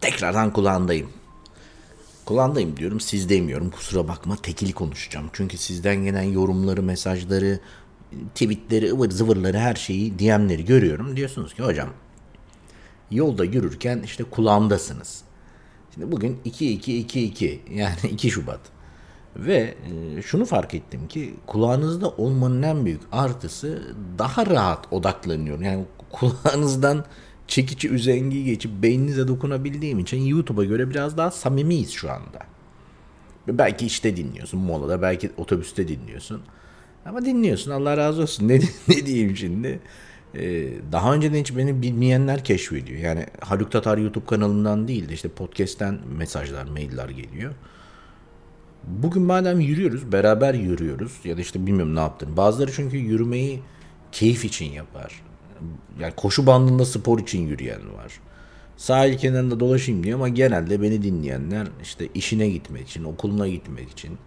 Tekrardan kulağındayım. Kulağındayım diyorum siz demiyorum kusura bakma tekil konuşacağım. Çünkü sizden gelen yorumları, mesajları, tweetleri, ıvır zıvırları her şeyi DM'leri görüyorum. Diyorsunuz ki hocam yolda yürürken işte kulağımdasınız. Şimdi bugün 2-2-2-2 yani 2 Şubat. Ve e, şunu fark ettim ki kulağınızda olmanın en büyük artısı daha rahat odaklanıyorum. Yani kulağınızdan çekici üzengi geçip beyninize dokunabildiğim için YouTube'a göre biraz daha samimiyiz şu anda. Belki işte dinliyorsun molada, belki otobüste dinliyorsun. Ama dinliyorsun Allah razı olsun. Ne, ne diyeyim şimdi? Ee, daha önceden hiç beni bilmeyenler keşfediyor. Yani Haluk Tatar YouTube kanalından değil de işte podcast'ten mesajlar, mailler geliyor. Bugün madem yürüyoruz, beraber yürüyoruz ya da işte bilmiyorum ne yaptın. Bazıları çünkü yürümeyi keyif için yapar. Yani koşu bandında spor için yürüyen var. Sahil kenarında dolaşayım diyor ama genelde beni dinleyenler işte işine gitmek için, okuluna gitmek için.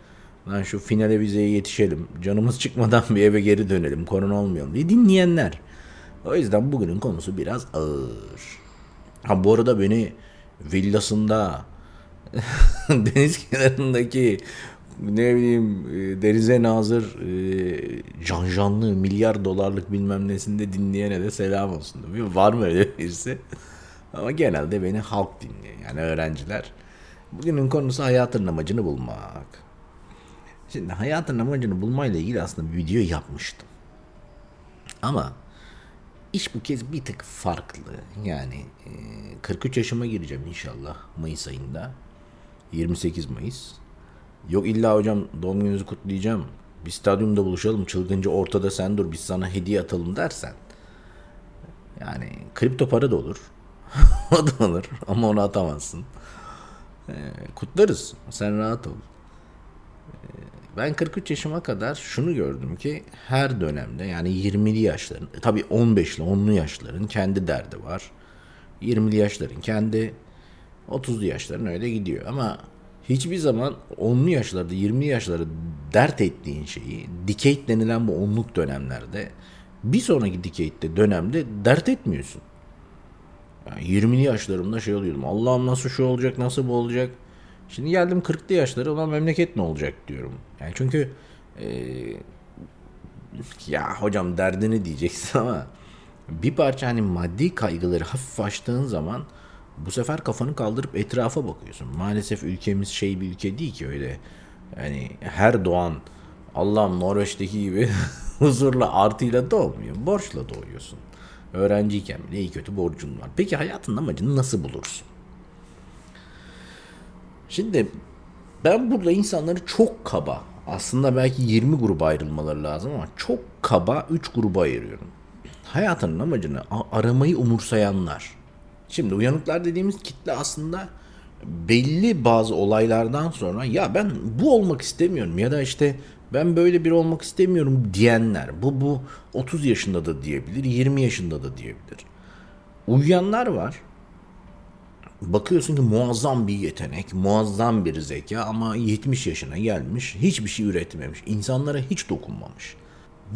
Lan şu finale vizeye yetişelim, canımız çıkmadan bir eve geri dönelim, korona olmayalım diye dinleyenler. O yüzden bugünün konusu biraz ağır. Ha bu arada beni villasında deniz kenarındaki ne bileyim e, denize nazır e, canjanlı milyar dolarlık bilmem nesinde dinleyene de selam olsun. Bilmiyorum, var mı öyle birisi? Ama genelde beni halk dinliyor yani öğrenciler. Bugünün konusu hayatın amacını bulmak. Şimdi hayatın amacını bulmayla ilgili aslında bir video yapmıştım. Ama iş bu kez bir tık farklı. Yani 43 yaşıma gireceğim inşallah Mayıs ayında. 28 Mayıs. Yok illa hocam doğum gününüzü kutlayacağım. Bir stadyumda buluşalım çılgınca ortada sen dur biz sana hediye atalım dersen. Yani kripto para da olur. o da olur ama onu atamazsın. Ee, kutlarız. Sen rahat ol. Ee, ben 43 yaşıma kadar şunu gördüm ki her dönemde yani 20'li yaşların tabii 15'li 10'lu yaşların kendi derdi var. 20'li yaşların kendi 30'lu yaşların öyle gidiyor ama hiçbir zaman 10'lu yaşlarda 20'li yaşlarda dert ettiğin şeyi decade denilen bu onluk dönemlerde bir sonraki decade'de dönemde dert etmiyorsun. Yani 20'li yaşlarımda şey oluyordum. Allah'ım nasıl şu olacak, nasıl bu olacak. Şimdi geldim 40'lı yaşlara olan memleket ne olacak diyorum. Yani çünkü ee, ya hocam derdini diyeceksin ama bir parça hani maddi kaygıları hafif açtığın zaman bu sefer kafanı kaldırıp etrafa bakıyorsun. Maalesef ülkemiz şey bir ülke değil ki öyle. Yani her doğan Allah'ım Norveç'teki gibi huzurla artıyla doğmuyor. Borçla doğuyorsun. Öğrenciyken bile iyi kötü borcun var. Peki hayatın amacını nasıl bulursun? Şimdi ben burada insanları çok kaba aslında belki 20 gruba ayrılmaları lazım ama çok kaba 3 gruba ayırıyorum. Hayatının amacını aramayı umursayanlar. Şimdi uyanıklar dediğimiz kitle aslında belli bazı olaylardan sonra ya ben bu olmak istemiyorum ya da işte ben böyle bir olmak istemiyorum diyenler. Bu bu 30 yaşında da diyebilir, 20 yaşında da diyebilir. Uyuyanlar var. Bakıyorsun ki muazzam bir yetenek, muazzam bir zeka ama 70 yaşına gelmiş, hiçbir şey üretmemiş, insanlara hiç dokunmamış.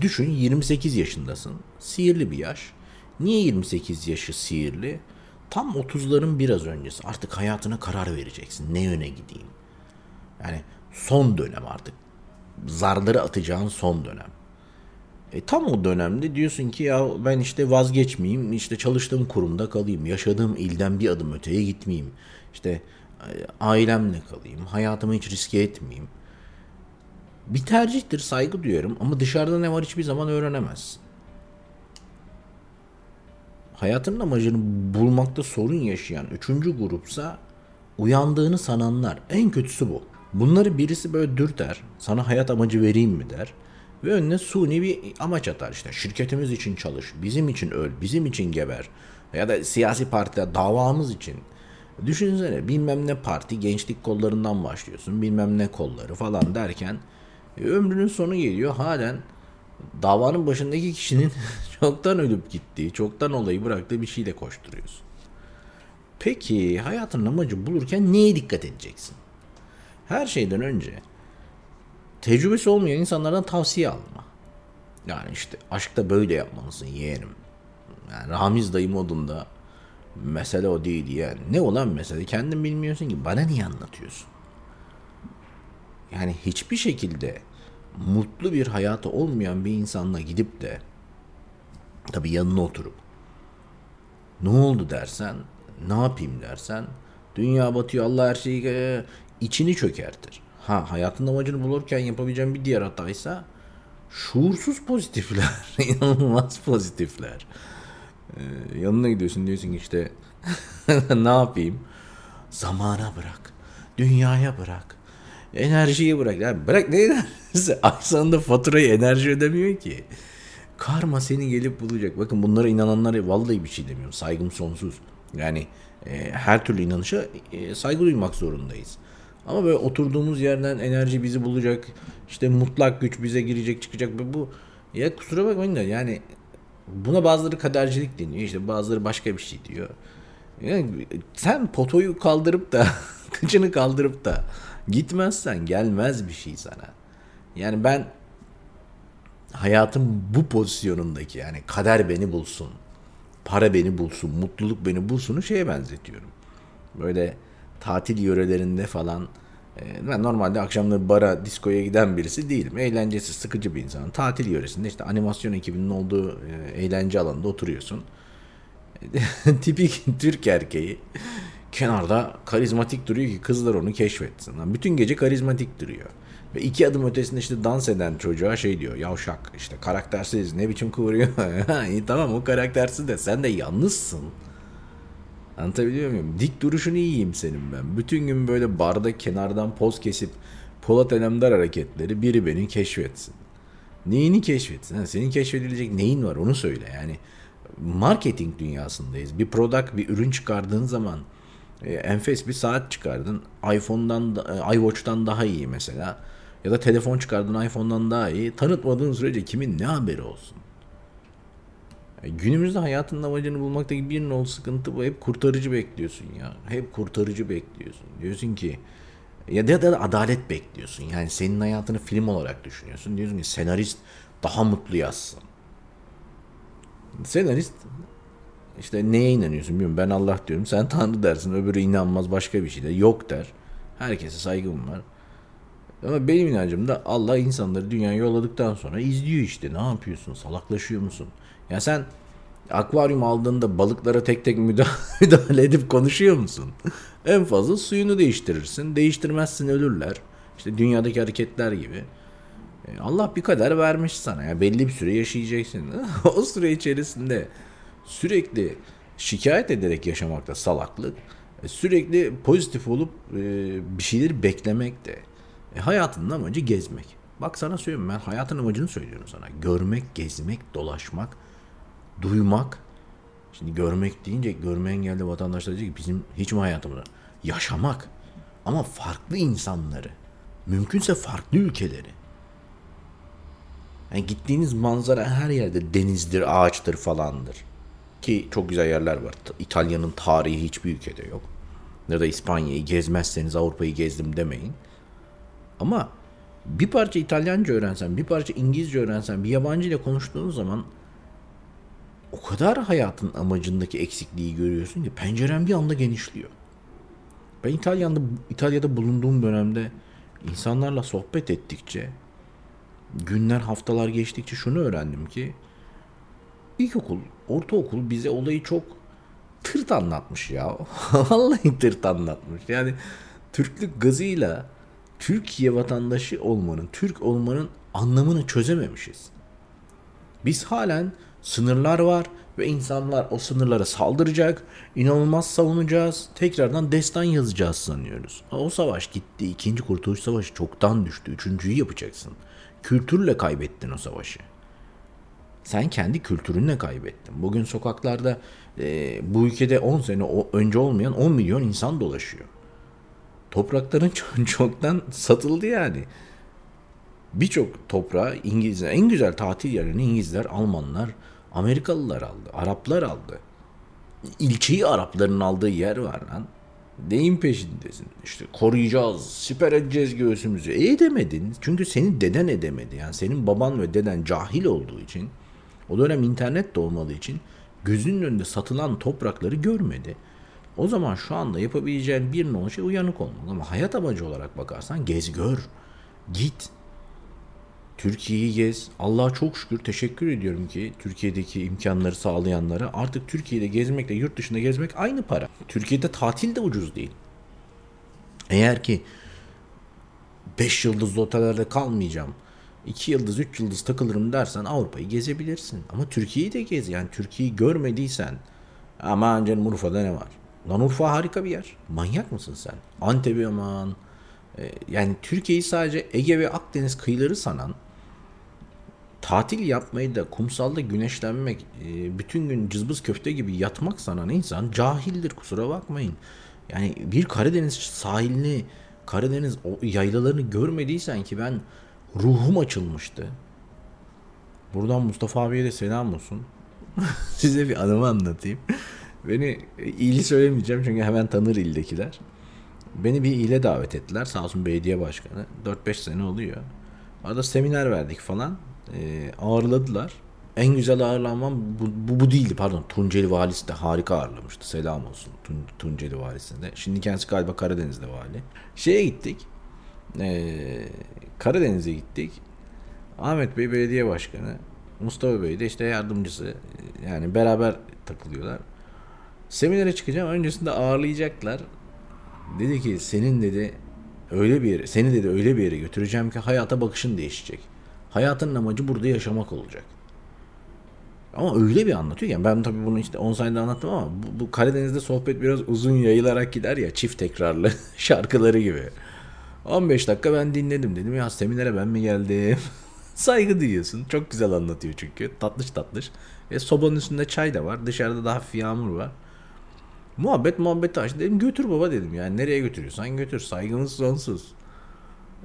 Düşün 28 yaşındasın, sihirli bir yaş. Niye 28 yaşı sihirli? Tam 30'ların biraz öncesi. Artık hayatına karar vereceksin. Ne yöne gideyim? Yani son dönem artık. Zarları atacağın son dönem. E, tam o dönemde diyorsun ki ya ben işte vazgeçmeyeyim, işte çalıştığım kurumda kalayım, yaşadığım ilden bir adım öteye gitmeyeyim, işte e, ailemle kalayım, hayatımı hiç riske etmeyeyim. Bir tercihtir, saygı duyuyorum ama dışarıda ne var hiçbir zaman öğrenemezsin. Hayatının amacını bulmakta sorun yaşayan üçüncü grupsa uyandığını sananlar. En kötüsü bu. Bunları birisi böyle dürter, sana hayat amacı vereyim mi der ve önüne suni bir amaç atar işte. Şirketimiz için çalış, bizim için öl, bizim için geber. Ya da siyasi partiler davamız için. Düşünsene bilmem ne parti gençlik kollarından başlıyorsun bilmem ne kolları falan derken e, ömrünün sonu geliyor halen davanın başındaki kişinin çoktan ölüp gittiği, çoktan olayı bıraktığı bir şeyle koşturuyorsun. Peki hayatın amacı bulurken neye dikkat edeceksin? Her şeyden önce tecrübesi olmayan insanlardan tavsiye alma. Yani işte aşkta böyle yapmalısın yeğenim. Yani Ramiz dayı modunda Mesele o değil yani. Ne olan mesele? Kendin bilmiyorsun ki. Bana niye anlatıyorsun? Yani hiçbir şekilde mutlu bir hayatı olmayan bir insanla gidip de tabii yanına oturup ne oldu dersen, ne yapayım dersen dünya batıyor Allah her şeyi içini çökertir. Ha hayatın amacını bulurken yapabileceğim bir diğer hataysa şuursuz pozitifler. inanılmaz pozitifler. Ee, yanına gidiyorsun diyorsun ki işte ne yapayım? Zamana bırak. Dünyaya bırak. Enerjiyi bırak. Ya bırak ne? Ay sonunda faturayı enerji ödemiyor ki. Karma seni gelip bulacak. Bakın bunlara inananlara vallahi bir şey demiyorum. Saygım sonsuz. Yani e, her türlü inanışa e, saygı duymak zorundayız. Ama böyle oturduğumuz yerden enerji bizi bulacak. İşte mutlak güç bize girecek çıkacak. Bu ya kusura bakmayın da yani buna bazıları kadercilik deniyor. İşte bazıları başka bir şey diyor. Yani sen potoyu kaldırıp da kıçını kaldırıp da gitmezsen gelmez bir şey sana. Yani ben hayatın bu pozisyonundaki yani kader beni bulsun, para beni bulsun, mutluluk beni bulsunu şeye benzetiyorum. Böyle tatil yörelerinde falan e, ben normalde akşamları bara, diskoya giden birisi değilim. Eğlencesi sıkıcı bir insanım. Tatil yöresinde işte animasyon ekibinin olduğu e, eğlence alanında oturuyorsun. Tipik Türk erkeği kenarda karizmatik duruyor ki kızlar onu keşfetsin. Bütün gece karizmatik duruyor. Ve iki adım ötesinde işte dans eden çocuğa şey diyor. Yavşak işte karaktersiz ne biçim kıvırıyor. İyi tamam o karaktersiz de sen de yalnızsın. Anlatabiliyor muyum? Dik duruşunu iyiyim senin ben. Bütün gün böyle barda kenardan poz kesip Polat Alemdar hareketleri biri beni keşfetsin. Neyini keşfetsin? Ha, senin keşfedilecek neyin var onu söyle. Yani marketing dünyasındayız. Bir product, bir ürün çıkardığın zaman e, enfes bir saat çıkardın. iPhone'dan, e, iWatch'tan daha iyi mesela. Ya da telefon çıkardın iPhone'dan daha iyi. Tanıtmadığın sürece kimin ne haberi olsun? E, günümüzde hayatın amacını bulmaktaki bir nol sıkıntı bu. Hep kurtarıcı bekliyorsun ya. Hep kurtarıcı bekliyorsun. Diyorsun ki ya da, da adalet bekliyorsun. Yani senin hayatını film olarak düşünüyorsun. Diyorsun ki senarist daha mutlu yazsın. Senarist işte neye inanıyorsun bilmiyorum. Ben Allah diyorum. Sen Tanrı dersin. Öbürü inanmaz başka bir şey de. Yok der. Herkese saygım var. Ama benim inancım da Allah insanları dünyaya yolladıktan sonra izliyor işte. Ne yapıyorsun? Salaklaşıyor musun? Ya sen akvaryum aldığında balıklara tek tek müdahale edip konuşuyor musun? en fazla suyunu değiştirirsin. Değiştirmezsin ölürler. İşte dünyadaki hareketler gibi. E, Allah bir kader vermiş sana. Ya belli bir süre yaşayacaksın. o süre içerisinde sürekli şikayet ederek yaşamakta salaklık. E, sürekli pozitif olup e, bir şeyleri beklemek de. E, hayatının amacı gezmek. Bak sana söylüyorum ben hayatın amacını söylüyorum sana. Görmek, gezmek, dolaşmak, duymak. Şimdi görmek deyince görme engelli vatandaşlar diyor ki bizim hiç mi hayatımız Yaşamak. Ama farklı insanları. Mümkünse farklı ülkeleri. Yani gittiğiniz manzara her yerde denizdir, ağaçtır falandır. Ki çok güzel yerler var. İtalya'nın tarihi hiçbir ülkede yok. Ya da İspanya'yı gezmezseniz Avrupa'yı gezdim demeyin. Ama bir parça İtalyanca öğrensen, bir parça İngilizce öğrensen, bir yabancı ile konuştuğun zaman o kadar hayatın amacındaki eksikliği görüyorsun ki penceren bir anda genişliyor. Ben İtalya'da, İtalya'da bulunduğum dönemde insanlarla sohbet ettikçe günler haftalar geçtikçe şunu öğrendim ki ilkokul, ortaokul bize olayı çok tırt anlatmış ya. Vallahi tırt anlatmış. Yani Türklük gazıyla Türkiye vatandaşı olmanın, Türk olmanın anlamını çözememişiz. Biz halen sınırlar var ve insanlar o sınırlara saldıracak, inanılmaz savunacağız, tekrardan destan yazacağız sanıyoruz. O savaş gitti, ikinci kurtuluş savaşı çoktan düştü, üçüncüyü yapacaksın. Kültürle kaybettin o savaşı. Sen kendi kültürünle kaybettin. Bugün sokaklarda e, bu ülkede 10 sene önce olmayan 10 milyon insan dolaşıyor. Toprakların çoktan satıldı yani. Birçok toprağı İngilizler, en güzel tatil yerini İngilizler, Almanlar, Amerikalılar aldı, Araplar aldı. İlçeyi Arapların aldığı yer var lan. Neyin peşindesin? İşte koruyacağız, siper edeceğiz göğsümüzü. E edemedin. Çünkü senin deden edemedi. Yani senin baban ve deden cahil olduğu için, o dönem internet de olmadığı için gözünün önünde satılan toprakları görmedi. O zaman şu anda yapabileceğin bir numaralı şey uyanık olmak. Ama hayat amacı olarak bakarsan gez gör. Git. Türkiye'yi gez. Allah'a çok şükür teşekkür ediyorum ki Türkiye'deki imkanları sağlayanlara artık Türkiye'de gezmekle yurt dışında gezmek aynı para. Türkiye'de tatil de ucuz değil. Eğer ki 5 yıldızlı otellerde kalmayacağım. 2 yıldız, 3 yıldız takılırım dersen Avrupa'yı gezebilirsin. Ama Türkiye'yi de gez. Yani Türkiye'yi görmediysen aman canım Urfa'da ne var? Lan harika bir yer. Manyak mısın sen? Antep'i aman. E, yani Türkiye'yi sadece Ege ve Akdeniz kıyıları sanan tatil yapmayı da kumsalda güneşlenmek, e, bütün gün cızbız köfte gibi yatmak sanan insan cahildir kusura bakmayın. Yani bir Karadeniz sahilini, Karadeniz yaylalarını görmediysen ki ben ruhum açılmıştı. Buradan Mustafa abiye de selam olsun. Size bir anımı anlatayım. Beni ili söylemeyeceğim çünkü hemen tanır ildekiler. Beni bir ile davet ettiler. Sağ olsun belediye başkanı. 4-5 sene oluyor. Orada seminer verdik falan. Ee, ağırladılar. En güzel ağırlanmam bu, bu, bu değildi pardon. Tunceli valisi de harika ağırlamıştı. Selam olsun Tun, Tunceli valisinde. Şimdi kendisi galiba Karadeniz'de vali. Şeye gittik. Ee, Karadeniz'e gittik. Ahmet Bey belediye başkanı. Mustafa Bey de işte yardımcısı. Yani beraber takılıyorlar. Seminere çıkacağım. Öncesinde ağırlayacaklar. Dedi ki senin dedi öyle bir yere, seni dedi öyle bir yere götüreceğim ki hayata bakışın değişecek. Hayatın amacı burada yaşamak olacak. Ama öyle bir anlatıyor yani ben tabii bunu işte 10 saniyede anlattım ama bu, bu Karadeniz'de sohbet biraz uzun yayılarak gider ya çift tekrarlı şarkıları gibi. 15 dakika ben dinledim dedim ya seminere ben mi geldim? Saygı duyuyorsun. Çok güzel anlatıyor çünkü. Tatlış tatlış. E, sobanın üstünde çay da var. Dışarıda da hafif yağmur var. Muhabbet muhabbet açtı. Dedim götür baba dedim. Yani nereye götürüyorsan götür. Saygımız sonsuz.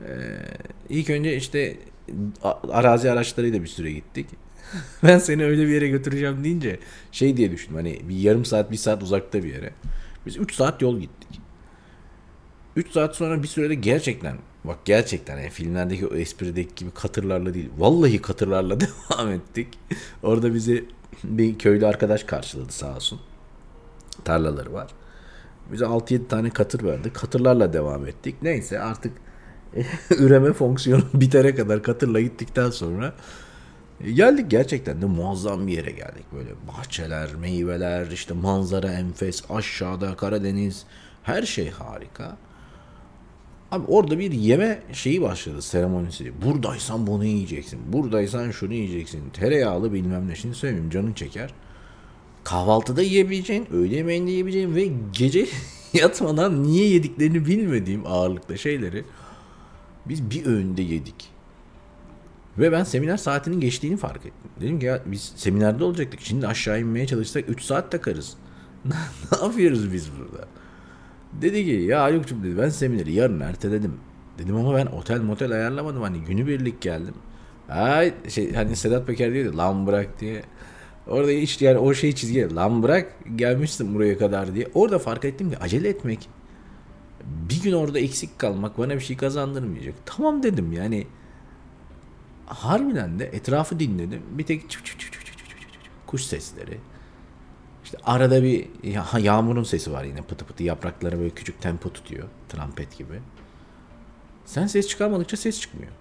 Ee, ilk önce işte arazi araçlarıyla bir süre gittik. ben seni öyle bir yere götüreceğim deyince şey diye düşündüm. Hani bir yarım saat bir saat uzakta bir yere. Biz 3 saat yol gittik. 3 saat sonra bir sürede gerçekten bak gerçekten yani filmlerdeki o esprideki gibi katırlarla değil. Vallahi katırlarla devam ettik. Orada bizi bir köylü arkadaş karşıladı sağ olsun tarlaları var. Bize 6-7 tane katır verdi. Katırlarla devam ettik. Neyse artık üreme fonksiyonu bitene kadar katırla gittikten sonra e, geldik gerçekten de muazzam bir yere geldik. Böyle bahçeler, meyveler, işte manzara enfes, aşağıda Karadeniz her şey harika. Abi orada bir yeme şeyi başladı seremonisi. Buradaysan bunu yiyeceksin. Buradaysan şunu yiyeceksin. Tereyağlı bilmem ne. Şimdi söyleyeyim canın çeker kahvaltıda yiyebileceğin, öğle yemeğinde yiyebileceğin ve gece yatmadan niye yediklerini bilmediğim ağırlıkta şeyleri biz bir öğünde yedik. Ve ben seminer saatinin geçtiğini fark ettim. Dedim ki ya biz seminerde olacaktık. Şimdi aşağı inmeye çalışsak 3 saat takarız. ne yapıyoruz biz burada? Dedi ki ya Haluk'cum dedi ben semineri yarın erteledim. Dedim ama ben otel motel ayarlamadım. Hani günübirlik geldim. Ay şey hani Sedat Peker diyordu lan bırak diye. Orada hiç yani o şey çizgi lan bırak gelmişsin buraya kadar diye. Orada fark ettim ki acele etmek bir gün orada eksik kalmak bana bir şey kazandırmayacak. Tamam dedim yani harbiden de etrafı dinledim. Bir tek çık çık çık çık çık kuş sesleri. İşte arada bir yağmurun sesi var yine pıtı pıtı yaprakları böyle küçük tempo tutuyor. Trompet gibi. Sen ses çıkarmadıkça ses çıkmıyor.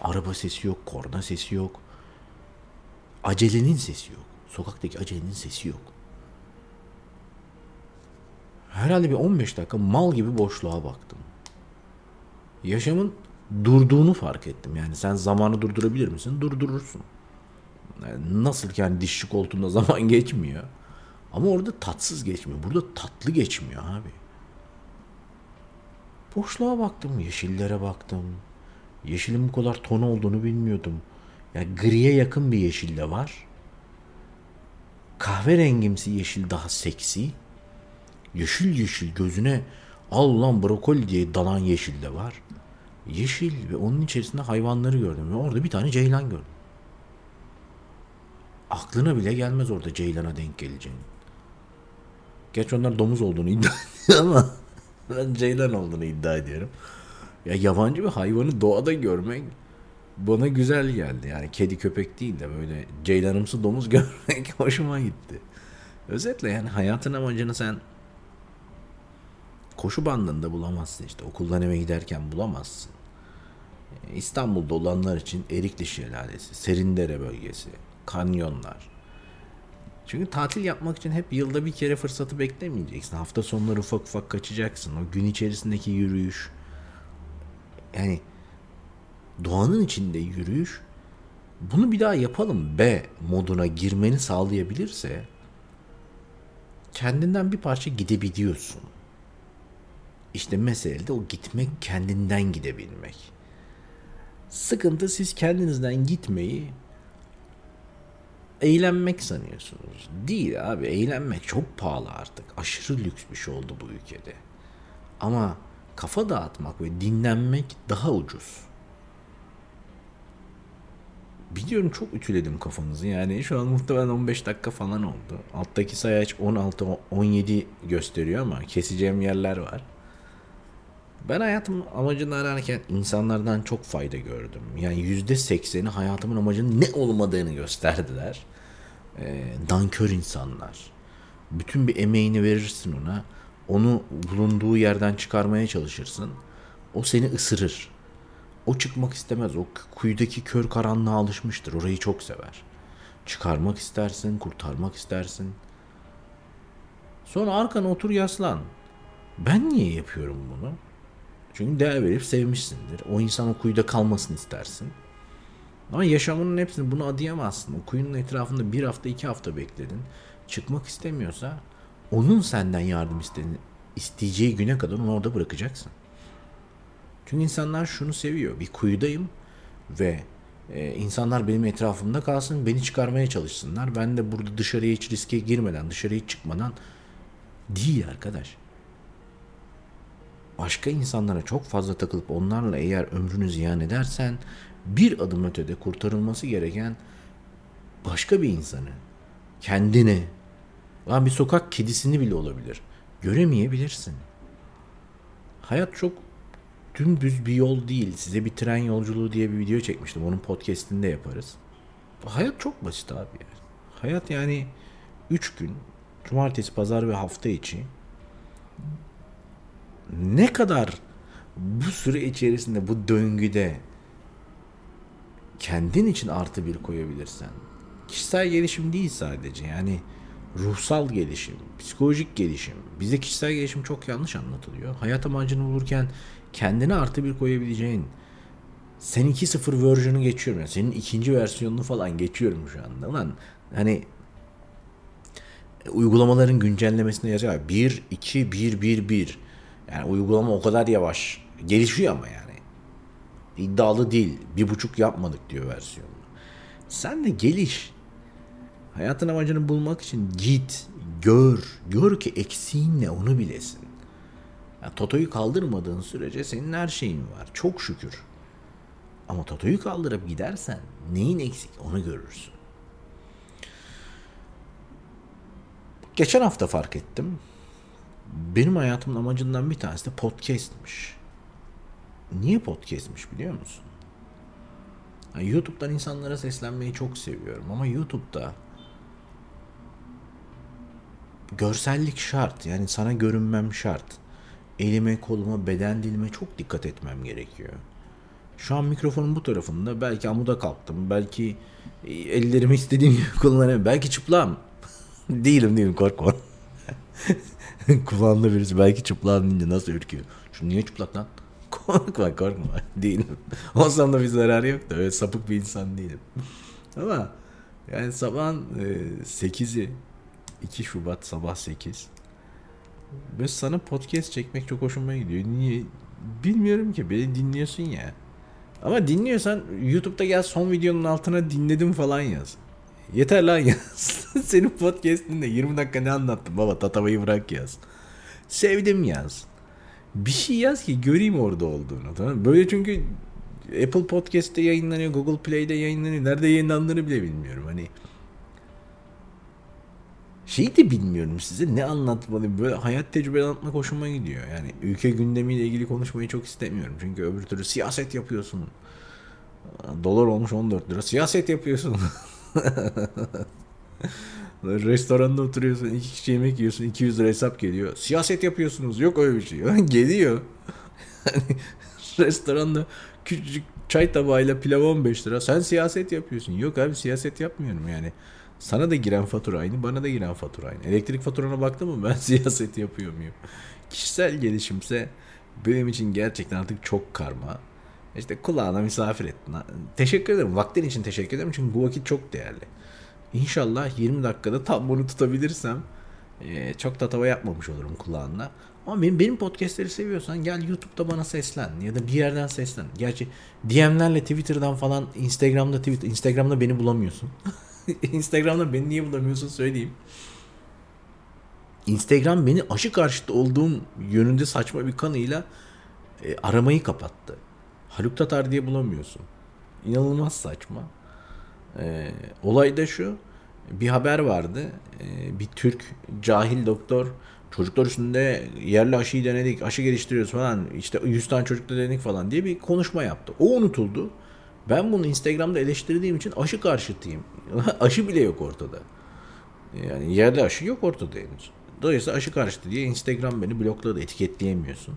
Araba sesi yok, korna sesi yok. Acelenin sesi yok. Sokaktaki acelenin sesi yok. Herhalde bir 15 dakika mal gibi boşluğa baktım. Yaşamın durduğunu fark ettim. Yani sen zamanı durdurabilir misin? Durdurursun. Yani nasıl ki yani dişçi koltuğunda zaman geçmiyor. Ama orada tatsız geçmiyor. Burada tatlı geçmiyor abi. Boşluğa baktım, yeşillere baktım. Yeşilin bu kadar ton olduğunu bilmiyordum. Yani griye yakın bir yeşil de var kahverengimsi yeşil daha seksi. Yeşil yeşil gözüne al lan brokoli diye dalan yeşil de var. Yeşil ve onun içerisinde hayvanları gördüm ve orada bir tane ceylan gördüm. Aklına bile gelmez orada ceylana denk geleceğini. Geç onlar domuz olduğunu iddia ediyor ama ben ceylan olduğunu iddia ediyorum. Ya yabancı bir hayvanı doğada görmek bana güzel geldi. Yani kedi köpek değil de böyle ceylanımsı domuz görmek hoşuma gitti. Özetle yani hayatın amacını sen koşu bandında bulamazsın işte. Okuldan eve giderken bulamazsın. İstanbul'da olanlar için Erikli Şelalesi, Serindere bölgesi, kanyonlar. Çünkü tatil yapmak için hep yılda bir kere fırsatı beklemeyeceksin. Hafta sonları ufak ufak kaçacaksın. O gün içerisindeki yürüyüş. Yani doğanın içinde yürüyüş bunu bir daha yapalım be moduna girmeni sağlayabilirse kendinden bir parça gidebiliyorsun. İşte mesele de o gitmek kendinden gidebilmek. Sıkıntı siz kendinizden gitmeyi eğlenmek sanıyorsunuz. Değil abi eğlenmek çok pahalı artık. Aşırı lüks bir şey oldu bu ülkede. Ama kafa dağıtmak ve dinlenmek daha ucuz. Biliyorum çok ütüledim kafanızı. Yani şu an muhtemelen 15 dakika falan oldu. Alttaki sayaç 16-17 gösteriyor ama keseceğim yerler var. Ben hayatım amacını ararken insanlardan çok fayda gördüm. Yani yüzde sekseni hayatımın amacının ne olmadığını gösterdiler. E, dankör insanlar. Bütün bir emeğini verirsin ona. Onu bulunduğu yerden çıkarmaya çalışırsın. O seni ısırır. O çıkmak istemez. O kuyudaki kör karanlığa alışmıştır. Orayı çok sever. Çıkarmak istersin, kurtarmak istersin. Sonra arkana otur yaslan. Ben niye yapıyorum bunu? Çünkü değer verip sevmişsindir. O insan o kuyuda kalmasını istersin. Ama yaşamının hepsini bunu adayamazsın. O kuyunun etrafında bir hafta iki hafta bekledin. Çıkmak istemiyorsa onun senden yardım isteyeceği güne kadar onu orada bırakacaksın. Çünkü insanlar şunu seviyor. Bir kuyudayım ve e, insanlar benim etrafımda kalsın, beni çıkarmaya çalışsınlar. Ben de burada dışarıya hiç riske girmeden, dışarıya hiç çıkmadan değil arkadaş başka insanlara çok fazla takılıp onlarla eğer ömrünü ziyan edersen bir adım ötede kurtarılması gereken başka bir insanı, kendini, lan bir sokak kedisini bile olabilir. Göremeyebilirsin. Hayat çok dümdüz bir yol değil. Size bir tren yolculuğu diye bir video çekmiştim. Onun podcastinde yaparız. Hayat çok basit abi. Yani. Hayat yani 3 gün, cumartesi, pazar ve hafta içi ne kadar bu süre içerisinde bu döngüde kendin için artı bir koyabilirsen kişisel gelişim değil sadece yani ruhsal gelişim, psikolojik gelişim. Bize kişisel gelişim çok yanlış anlatılıyor. Hayat amacını bulurken kendine artı bir koyabileceğin sen 2.0 versiyonu geçiyorum. Yani senin ikinci versiyonunu falan geçiyorum şu anda. Lan hani uygulamaların güncellemesinde yazıyor. 1, 2, 1, 1, 1. Yani uygulama o kadar yavaş. Gelişiyor ama yani. İddialı değil. Bir buçuk yapmadık diyor versiyonunu. Sen de geliş. Hayatın amacını bulmak için git, gör. Gör ki eksiğin ne onu bilesin. Yani Toto'yu kaldırmadığın sürece senin her şeyin var. Çok şükür. Ama Toto'yu kaldırıp gidersen neyin eksik onu görürsün. Geçen hafta fark ettim benim hayatımın amacından bir tanesi de podcast'miş. Niye podcast'miş biliyor musun? Yani YouTube'dan insanlara seslenmeyi çok seviyorum ama YouTube'da görsellik şart. Yani sana görünmem şart. Elime, koluma, beden dilime çok dikkat etmem gerekiyor. Şu an mikrofonun bu tarafında belki amuda kalktım. Belki e, ellerimi istediğim gibi kullanamıyorum. Belki çıplağım. değilim değilim korkma. Kulağında birisi belki çıplak deyince nasıl ürküyor. Şu niye çıplak lan? korkma korkma değilim. Olsam da bir zararı yok da öyle sapık bir insan değilim. Ama yani sabahın e, 8'i 2 Şubat sabah 8 ve sana podcast çekmek çok hoşuma gidiyor. Niye? Bilmiyorum ki. Beni dinliyorsun ya. Ama dinliyorsan YouTube'da gel son videonun altına dinledim falan yaz. Yeter lan yaz. Senin podcast'inde 20 dakika ne anlattın baba tatavayı bırak yaz. Sevdim yaz. Bir şey yaz ki göreyim orada olduğunu. Tamam Böyle çünkü Apple Podcast'te yayınlanıyor, Google Play'de yayınlanıyor. Nerede yayınlandığını bile bilmiyorum. Hani şeyi de bilmiyorum size ne anlatmalıyım. Böyle hayat tecrübe anlatmak hoşuma gidiyor. Yani ülke gündemiyle ilgili konuşmayı çok istemiyorum. Çünkü öbür türlü siyaset yapıyorsun. Dolar olmuş 14 lira. Siyaset yapıyorsun. Restoranda oturuyorsun, iki kişi yemek yiyorsun, 200 lira hesap geliyor. Siyaset yapıyorsunuz, yok öyle bir şey. Geliyor. Restoranda küçücük çay tabağıyla pilav 15 lira. Sen siyaset yapıyorsun. Yok abi siyaset yapmıyorum yani. Sana da giren fatura aynı, bana da giren fatura aynı. Elektrik faturana baktın mı ben siyaset yapıyor muyum? Kişisel gelişimse benim için gerçekten artık çok karma. İşte kulağına misafir ettin. Teşekkür ederim. Vaktin için teşekkür ederim çünkü bu vakit çok değerli. İnşallah 20 dakikada tam bunu tutabilirsem e, çok tatava yapmamış olurum kulağına. Ama benim, benim podcastleri seviyorsan gel YouTube'da bana seslen ya da bir yerden seslen. Gerçi DM'lerle Twitter'dan falan Instagram'da Twitter Instagram'da beni bulamıyorsun. Instagram'da beni niye bulamıyorsun söyleyeyim. Instagram beni aşı karşıtı olduğum yönünde saçma bir kanıyla e, aramayı kapattı. Haluk Tatar diye bulamıyorsun. İnanılmaz saçma. E, olay da şu. Bir haber vardı. E, bir Türk cahil doktor çocuklar üstünde yerli aşıyı denedik, aşı geliştiriyoruz falan. İşte 100 tane çocukla denedik falan diye bir konuşma yaptı. O unutuldu. Ben bunu Instagram'da eleştirdiğim için aşı karşıtıyım. aşı bile yok ortada. Yani yerli aşı yok ortada henüz. Dolayısıyla aşı karşıtı diye Instagram beni blokladı. Etiketleyemiyorsun.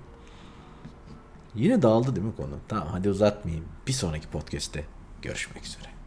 Yine dağıldı değil mi konu? Tamam hadi uzatmayayım. Bir sonraki podcast'te görüşmek üzere.